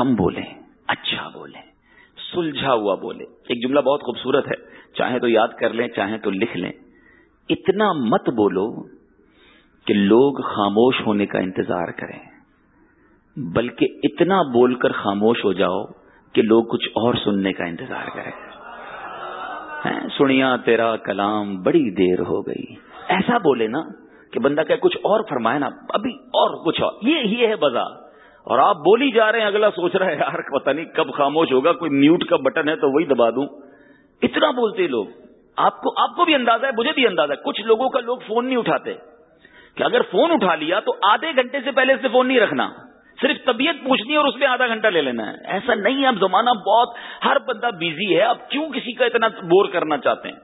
کم بولیں اچھا بولیں۔ سلجھا ہوا بولے ایک جملہ بہت خوبصورت ہے چاہے تو یاد کر لیں چاہے تو لکھ لیں۔ اتنا مت بولو کہ لوگ خاموش ہونے کا انتظار کریں۔ بلکہ اتنا بول کر خاموش ہو جاؤ کہ لوگ کچھ اور سننے کا انتظار کریں۔ سنیا تیرا کلام بڑی دیر ہو گئی۔ ایسا بولے نا کہ بندہ کہ کچھ اور فرمائے نا، ابھی اور کچھ اور۔ یہ ہے بزا اور آپ بولی جا رہے ہیں، اگلا سوچ رہا ہے، یار، پتہ نہیں کب خاموش ہوگا، کوئی میوٹ کا بٹن ہے تو وہی دبا دوں۔ اتنا بولتے لوگ۔ آپ کو آپ کو بھی اندازہ ہے، مجھے بھی اندازہ ہے، کچھ لوگوں کا لوگ فون نہیں اٹھاتے۔ کہ اگر فون اٹھا لیا تو آدھے گھنٹے سے پہلے سے فون نہیں رکھنا۔ صرف طبیعت پوچھنی اور اس میں آدھا گھنٹہ لے لینا ہے۔ ایسا نہیں اب زمانہ بہت، ہر بندہ بزی ہے۔ اب کیوں کسی کا اتنا بور کرنا چاہتے ہیں؟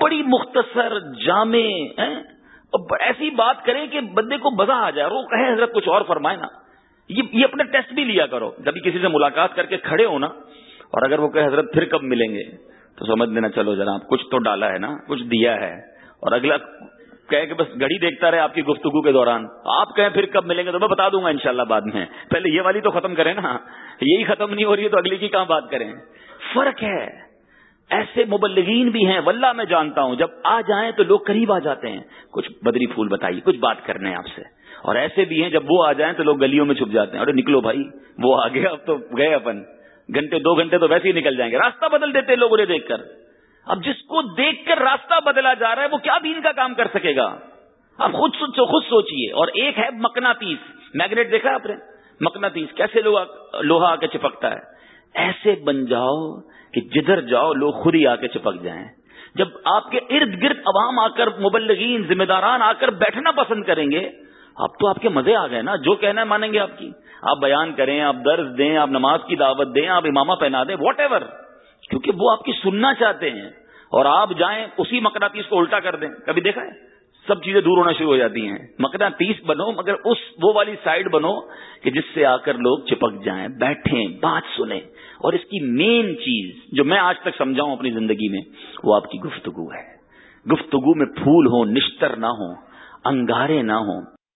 بڑی مختصر جامع ایسی بات کریں کہ بندے کو مزہ آ جائے وہ کہے حضرت کچھ اور فرمائے نا۔ یہ اپنا ٹیسٹ بھی لیا کرو۔ کبھی کسی سے ملاقات کر کے کھڑے ہو نا، اور اگر وہ کہ حضرت پھر کب ملیں گے؟ تو سمجھ دینا چلو جناب، کچھ تو ڈالا ہے نا، کچھ دیا ہے۔ اور اگلا کہ بس گھڑی دیکھتا رہے آپ کی گفتگو کے دوران۔ آپ کہیں پھر کب ملیں گے؟ تو میں بتا دوں گا انشاءاللہ بعد میں۔ پہلے یہ والی تو ختم کریں نا۔ یہی ختم نہیں ہو رہی ہے تو اگلی کی کہاں بات کریں؟ فرق ہے۔ ایسے مبلغین بھی ہیں، واللہ میں جانتا ہوں۔ جب آ جائیں تو لوگ قریب آ جاتے ہیں۔ کچھ بدری پھول بتائیے، کچھ بات کرنے آپ سے۔ اور ایسے بھی ہیں، جب وہ آ جائیں تو لوگ گلیوں میں چھپ جاتے ہیں۔ ارے نکلو بھائی، وہ آگے اب تو گئے اپن۔ گھنٹے، دو گھنٹے تو ویسے ہی نکل جائیں گے۔ راستہ بدل دیتے لوگ انہیں دیکھ کر۔ اب جس کو دیکھ کر راستہ بدلا جا رہا ہے، وہ کیا دین کا کام کر سکے گا؟ اب خود سوچو، خود سوچیے اور ایک ہے مکنا تیس۔ میگنیٹ دیکھا آپ نے؟ مکنا تیس۔ کیسے لوہا آ کے چپکتا ہے؟ ایسے بن جاؤ کہ جدھر جاؤ لوگ خود ہی آ کے چپک جائیں۔ جب آپ کے ارد گرد عوام آ کر، مبلغین، ذمہ داران آ کر بیٹھنا پسند کریں گے اب تو آپ کے مزے آ گئے نا، جو کہنا ہے مانیں گے آپ کی۔ آپ بیان کریں، آپ درس دیں، آپ نماز کی دعوت دیں، آپ امامہ پہنا دیں واٹ ایور کیونکہ وہ آپ کی سننا چاہتے ہیں۔ اور آپ جائیں، اسی مقناطیس کو الٹا کر دیں۔ کبھی دیکھا ہے؟ سب چیزیں دور ہونا شروع ہو جاتی ہیں۔ مقناطیس بنو، مگر اس وہ والی سائڈ بنو کہ جس سے آ کر لوگ چپک جائیں، بیٹھیں، بات سنیں۔ اور اس کی مین چیز جو میں آج تک سمجھاؤں اپنی زندگی میں، وہ آپ کی گفتگو ہے۔ گفتگو میں پھول ہوں، نشتر نہ ہوں، انگارے نہ ہوں۔